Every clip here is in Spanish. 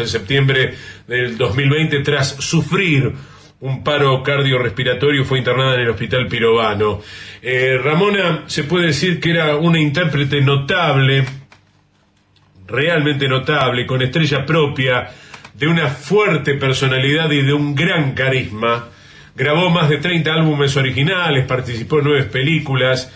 de septiembre del 2020 tras sufrir un paro cardiorrespiratorio, fue internada en el Hospital Pirovano. Eh, Ramona se puede decir que era una intérprete notable, realmente notable, con estrella propia, de una fuerte personalidad y de un gran carisma. Grabó más de 30 álbumes originales, participó en nueve películas.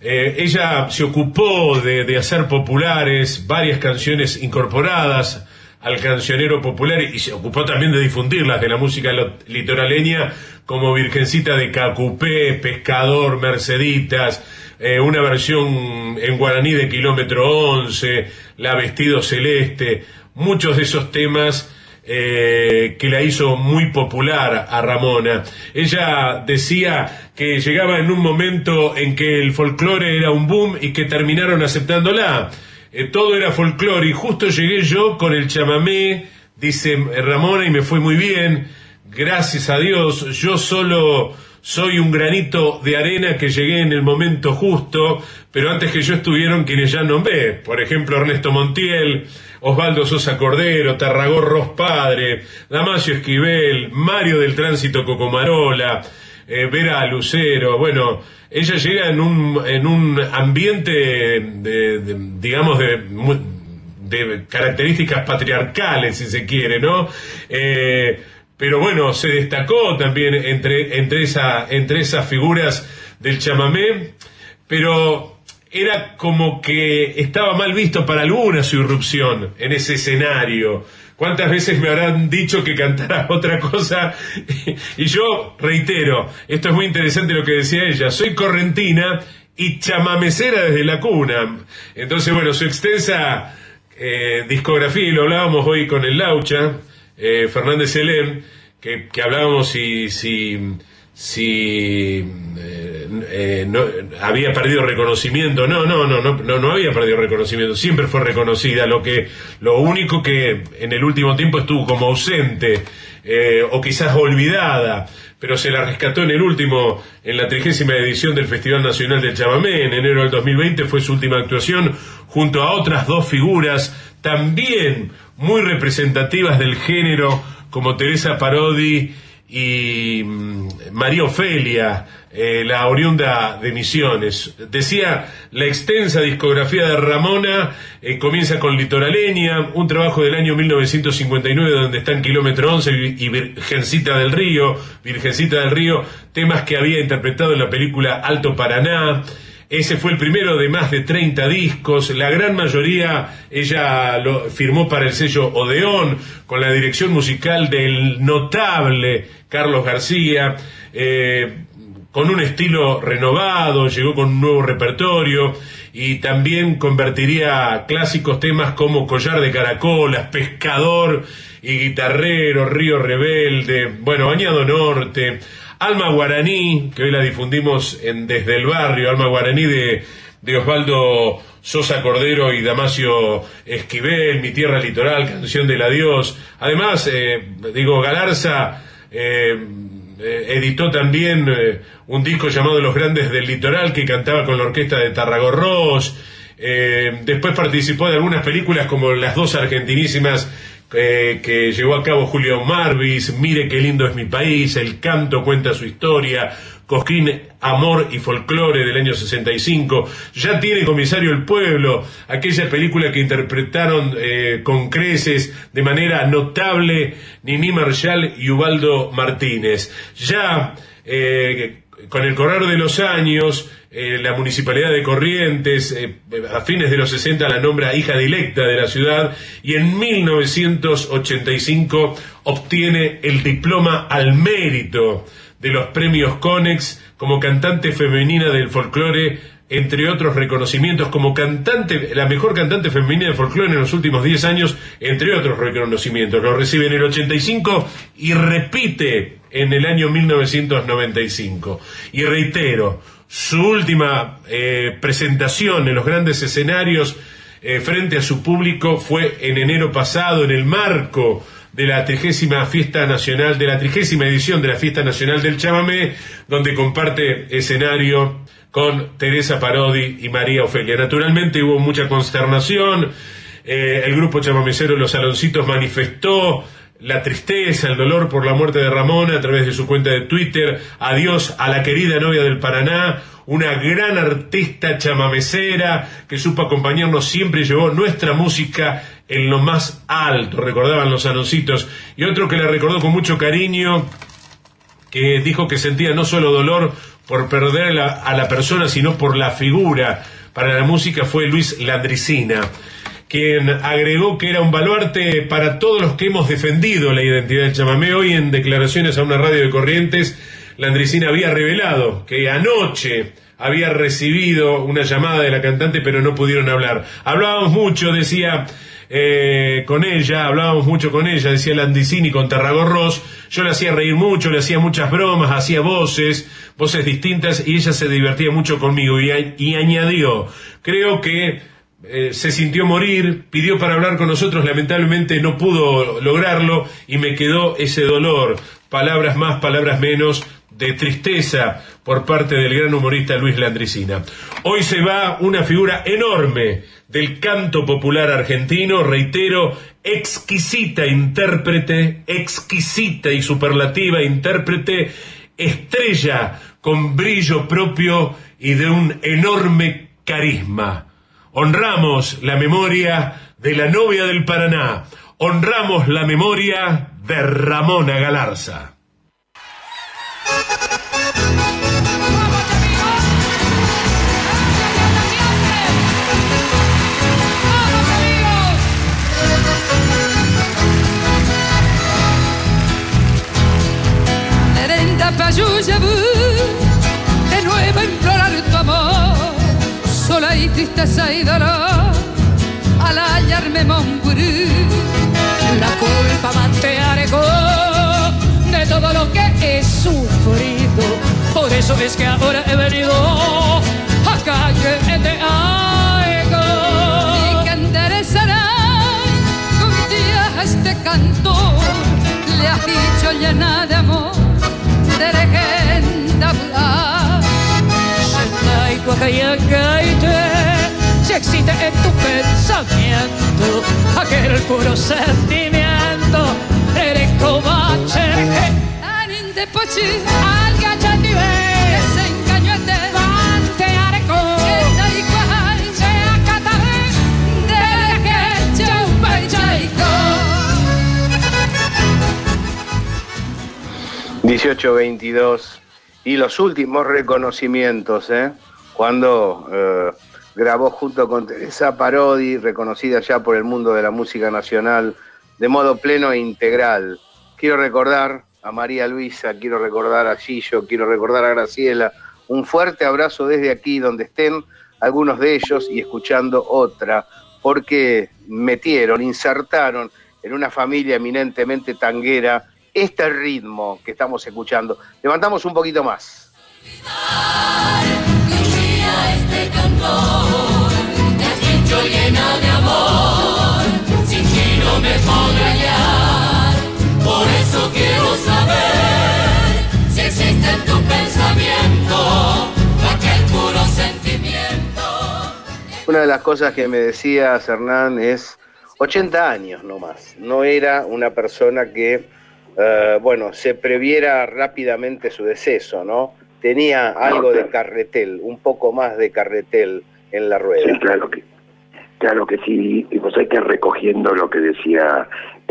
Eh, ella se ocupó de hacer populares varias canciones incorporadas al cancionero popular y se ocupó también de difundirlas de la música litoraleña como Virgencita de Cacupé, Pescador, Merceditas, eh, una versión en guaraní de Kilómetro 11, La Vestido Celeste, muchos de esos temas eh, que la hizo muy popular a Ramona. Ella decía que llegaba en un momento en que el folclore era un boom y que terminaron aceptándola eh, todo era folclore y justo llegué yo con el chamamé, dice Ramona, y me fue muy bien, gracias a Dios, yo solo soy un granito de arena que llegué en el momento justo, pero antes que yo estuvieron quienes ya nombré, por ejemplo Ernesto Montiel, Osvaldo Sosa Cordero, Tarragó Ros Padre, Damasio Esquivel, Mario del Tránsito Cocomarola, eh, Vera Lucero, bueno, ella llega en un, en un ambiente, de, digamos, de, de, características patriarcales, si se quiere, ¿no? Eh, pero bueno, se destacó también entre, entre, esa, entre esas figuras del chamamé, pero era como que estaba mal visto para alguna su irrupción en ese escenario. ¿Cuántas veces me habrán dicho que cantara otra cosa? y yo reitero, esto es muy interesante lo que decía ella, soy correntina y chamamecera desde la cuna. Entonces, bueno, su extensa eh, discografía, y lo hablábamos hoy con el Laucha, eh, Fernández que, que hablábamos si, si, si eh, no, había perdido reconocimiento. No, no, no, no, no, había perdido reconocimiento. Siempre fue reconocida. Lo que, lo único que en el último tiempo estuvo como ausente eh, o quizás olvidada, pero se la rescató en el último, en la trigésima edición del Festival Nacional del Chamamé, en enero del 2020 fue su última actuación junto a otras dos figuras también muy representativas del género como Teresa Parodi y mm, María Ofelia, eh, la oriunda de Misiones. Decía, la extensa discografía de Ramona eh, comienza con Litoraleña, un trabajo del año 1959 donde están Kilómetro 11 y Virgencita del Río, Virgencita del Río, temas que había interpretado en la película Alto Paraná. Ese fue el primero de más de 30 discos. La gran mayoría ella lo firmó para el sello Odeón, con la dirección musical del notable Carlos García. Eh, con un estilo renovado, llegó con un nuevo repertorio y también convertiría clásicos temas como Collar de Caracolas, Pescador y Guitarrero, Río Rebelde, bueno, Bañado Norte, Alma Guaraní, que hoy la difundimos en Desde el Barrio, Alma Guaraní de, Osvaldo Sosa Cordero y Damasio Esquivel, Mi Tierra Litoral, Canción del Adiós. Además, eh, digo, Galarza eh, eh, editó también un disco llamado Los Grandes del Litoral que cantaba con la orquesta de Tarragorros. después participó de algunas películas como Las dos argentinísimas que llevó a cabo Julio Marvis, Mire qué lindo es mi país, El canto cuenta su historia, Cosquín Amor y Folclore del año 65, ya tiene Comisario el Pueblo, aquella película que interpretaron eh, con creces de manera notable Nini Marshall y Ubaldo Martínez. Ya eh, con el correr de los años, eh, la municipalidad de Corrientes, eh, a fines de los 60, la nombra hija directa de la ciudad y en 1985 obtiene el diploma al mérito de los premios Conex como cantante femenina del folclore, entre otros reconocimientos como cantante, la mejor cantante femenina del folclore en los últimos 10 años, entre otros reconocimientos. Lo recibe en el 85 y repite en el año 1995. Y reitero, su última eh, presentación en los grandes escenarios eh, frente a su público fue en enero pasado, en el marco de la trigésima fiesta nacional, de la trigésima edición de la fiesta nacional del chamamé, donde comparte escenario con Teresa Parodi y María Ofelia. Naturalmente hubo mucha consternación, Eh, el grupo chamamecero Los Saloncitos manifestó la tristeza, el dolor por la muerte de Ramona a través de su cuenta de Twitter. Adiós a la querida novia del Paraná, una gran artista chamamecera que supo acompañarnos siempre y llevó nuestra música en lo más alto, recordaban los anoncitos. Y otro que la recordó con mucho cariño, que dijo que sentía no solo dolor por perder a la persona, sino por la figura para la música, fue Luis Landricina quien agregó que era un baluarte para todos los que hemos defendido la identidad del chamamé. Hoy en declaraciones a una radio de Corrientes, Landricina había revelado que anoche había recibido una llamada de la cantante, pero no pudieron hablar. Hablábamos mucho, decía eh, con ella, hablábamos mucho con ella, decía Landricini con Tarragorros. Yo le hacía reír mucho, le hacía muchas bromas, hacía voces, voces distintas, y ella se divertía mucho conmigo. Y, y añadió, creo que eh, se sintió morir, pidió para hablar con nosotros, lamentablemente no pudo lograrlo y me quedó ese dolor, palabras más, palabras menos, de tristeza por parte del gran humorista Luis Landricina. Hoy se va una figura enorme del canto popular argentino, reitero, exquisita intérprete, exquisita y superlativa intérprete, estrella con brillo propio y de un enorme carisma honramos la memoria de la novia del Paraná, honramos la memoria de Ramona Galarza. Tristeza y dolor al hallarme morir. La culpa sufrido. Por eso es que ahora he venido a calle de algo. Y que enderezará un día este canto. Le has dicho llena de amor, de legenda hablar si existe en tu pensamiento aquel puro sentimiento pochi de chaico 1822 y los últimos reconocimientos, ¿eh? cuando eh, grabó junto con Teresa Parodi, reconocida ya por el mundo de la música nacional, de modo pleno e integral. Quiero recordar a María Luisa, quiero recordar a Gillo, quiero recordar a Graciela. Un fuerte abrazo desde aquí, donde estén algunos de ellos y escuchando otra, porque metieron, insertaron en una familia eminentemente tanguera este ritmo que estamos escuchando. Levantamos un poquito más este llena de amor, de las cosas que me decía Hernán es 80 años nomás, no era una persona que, uh, bueno, se previera rápidamente su deceso, ¿no? tenía algo de carretel, un poco más de carretel en la rueda. Sí, claro que, claro que sí, y vos hay que recogiendo lo que decía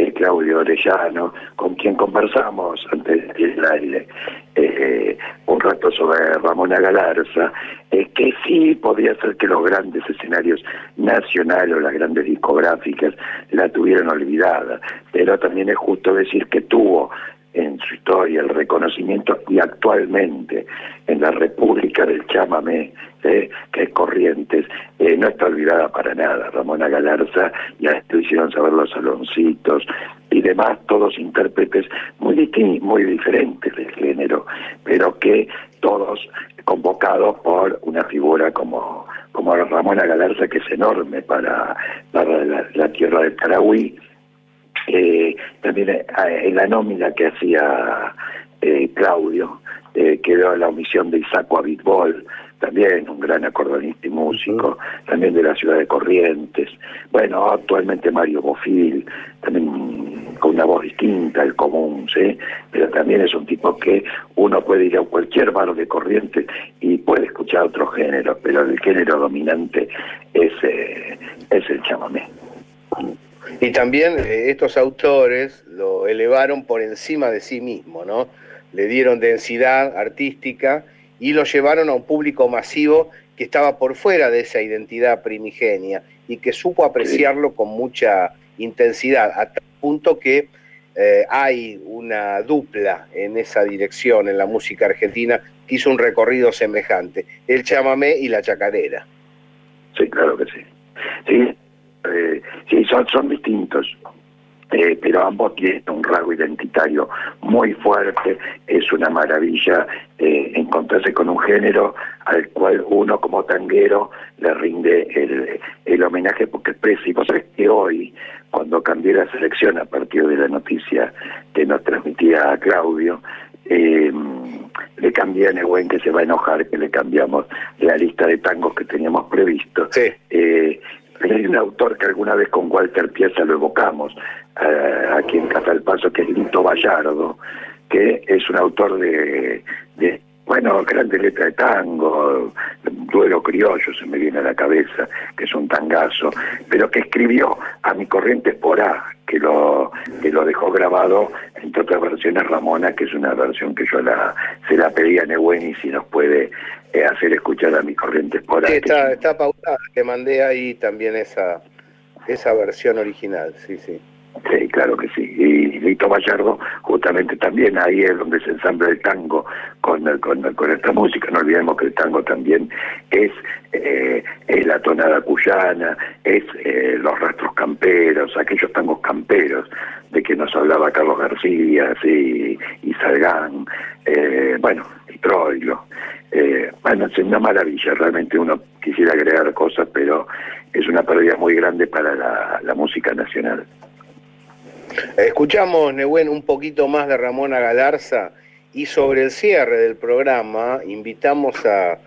Claudio Orellano, con quien conversamos antes del aire eh, un rato sobre Ramona Galarza, es que sí podría ser que los grandes escenarios nacionales o las grandes discográficas la tuvieron olvidada, pero también es justo decir que tuvo en su historia el reconocimiento y actualmente en la República del Chamamé, ¿eh? que es Corrientes, eh, no está olvidada para nada. Ramona Galarza, ya esto hicieron saber los saloncitos y demás, todos intérpretes muy, muy diferentes del género, pero que todos convocados por una figura como, como Ramona Galarza, que es enorme para, para la, tierra del Paraguay eh, también eh, en la nómina que hacía eh, Claudio, eh, quedó la omisión de Isaco Abitbol, también un gran acordonista y músico, también de la ciudad de Corrientes. Bueno, actualmente Mario Bofil, también con una voz distinta, el común, ¿sí? Pero también es un tipo que uno puede ir a cualquier bar de Corrientes y puede escuchar otro género, pero el género dominante es, eh, es el chamamé. Y también eh, estos autores lo elevaron por encima de sí mismo, ¿no? Le dieron densidad artística y lo llevaron a un público masivo que estaba por fuera de esa identidad primigenia y que supo apreciarlo con mucha intensidad, a tal punto que eh, hay una dupla en esa dirección en la música argentina que hizo un recorrido semejante, el chamamé y la chacarera. Sí, claro que sí. Sí, eh, sí son, son distintos. Eh, pero ambos tienen un rasgo identitario muy fuerte, es una maravilla eh, encontrarse con un género al cual uno como tanguero le rinde el, el homenaje porque expresa, y vos sabés que hoy, cuando cambié la selección a partir de la noticia que nos transmitía Claudio, eh, le cambié a Nehuen que se va a enojar que le cambiamos la lista de tangos que teníamos previsto. Sí. Eh, hay un autor que alguna vez con Walter Piazza lo evocamos, eh, aquí en Casa del Paso, que es Lito Vallardo, que es un autor de, de bueno, grande letra de tango, duelo criollo se me viene a la cabeza, que es un tangazo, pero que escribió a mi corriente por A, que lo, que lo dejó grabado entre otras versiones Ramona, que es una versión que yo la, se la pedí a Nehuen y si nos puede eh, hacer escuchar a mi corriente por. Sí, está, es- está pautada, te mandé ahí también esa, esa versión original, sí, sí. Sí, claro que sí. Y Lito Vallardo, justamente también ahí es donde se ensambla el tango con, esta música. No olvidemos que el tango también es, eh, es la tonada cuyana, es eh, los rastros camperos, aquellos tangos camperos de que nos hablaba Carlos García, y Salgán, eh, bueno, y Troilo. Eh, bueno, es una maravilla, realmente uno quisiera agregar cosas, pero es una pérdida muy grande para la, la música nacional. Escuchamos, Nehuen, un poquito más de Ramona Galarza y sobre el cierre del programa invitamos a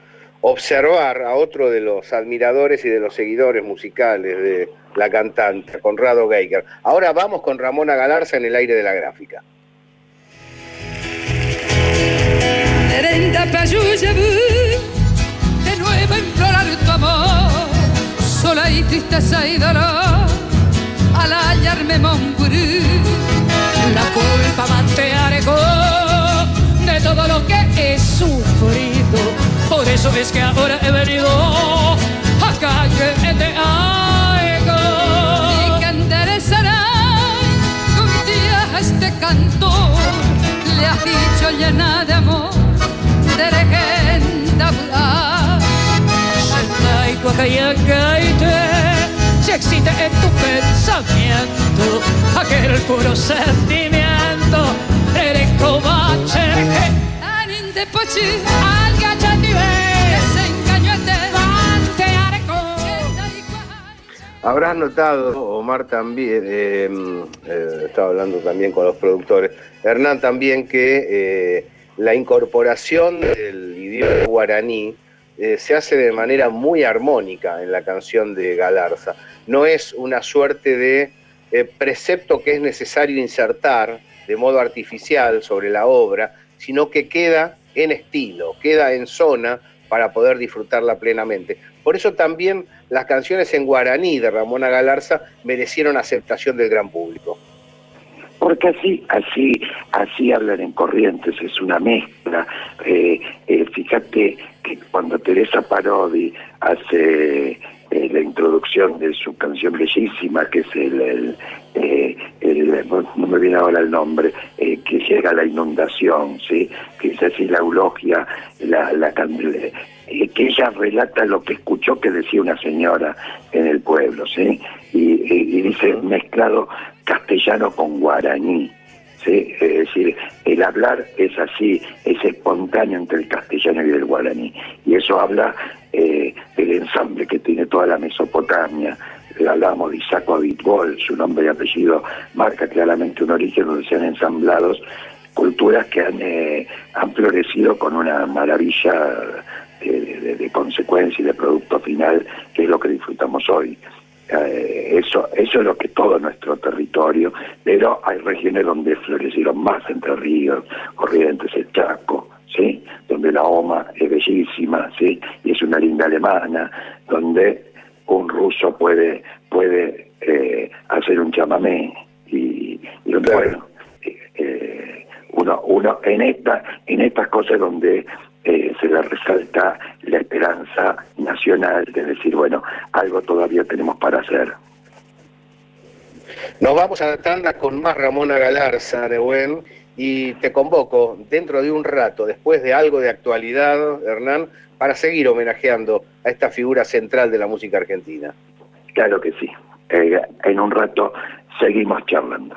observar a otro de los admiradores y de los seguidores musicales de la cantante, Conrado Geiger. Ahora vamos con Ramona Galarza en el aire de la gráfica. De nuevo implorar sola y tristeza y dolor, al hallarme Montbrú, la culpa mantearé todo lo que he sufrido, por eso es que ahora he venido acá que te hago. Y que enderezará un día este cantor, le has dicho llena de amor de legenda hablar. Shantai Guacayacaite, si existe en tu pensamiento aquel puro sentimiento, Habrás notado, Omar también, eh, eh, estaba hablando también con los productores, Hernán también, que eh, la incorporación del idioma guaraní eh, se hace de manera muy armónica en la canción de Galarza. No es una suerte de eh, precepto que es necesario insertar de modo artificial sobre la obra, sino que queda en estilo, queda en zona para poder disfrutarla plenamente. Por eso también las canciones en guaraní de Ramona Galarza merecieron aceptación del gran público. Porque así, así, así hablan en Corrientes, es una mezcla. Eh, eh, fíjate que cuando Teresa Parodi hace eh, la introducción de su canción bellísima, que es el, el, eh, el- no me viene ahora el nombre, eh, que llega la inundación, ¿sí? que es así la eulogia, la, la eh, que ella relata lo que escuchó que decía una señora en el pueblo, ¿sí? y, y- y dice mezclado castellano con guaraní. Es decir, el hablar es así, es espontáneo entre el castellano y el guaraní. Y eso habla eh, del ensamble que tiene toda la Mesopotamia. Le Hablábamos de Isaco Abitbol, su nombre y apellido marca claramente un origen donde se han ensamblados culturas que han, eh, han florecido con una maravilla de, consecuencia y de producto final, que es lo que disfrutamos hoy. Eh, eso, eso es lo que todo nuestro territorio, pero hay regiones donde florecieron más entre ríos, Corrientes, el Chaco, ¿sí? donde la OMA es bellísima, ¿sí? y es una linda alemana, donde un ruso puede, puede eh, hacer un chamamé, y, bueno, eh, uno, uno en, esta, en estas cosas donde eh, se le resalta la esperanza nacional de decir, bueno, algo todavía tenemos para hacer. Nos vamos a la tanda con más Ramona Galarza, de buen, y te convoco dentro de un rato, después de algo de actualidad, Hernán, para seguir homenajeando a esta figura central de la música argentina. Claro que sí. Eh, en un rato seguimos charlando.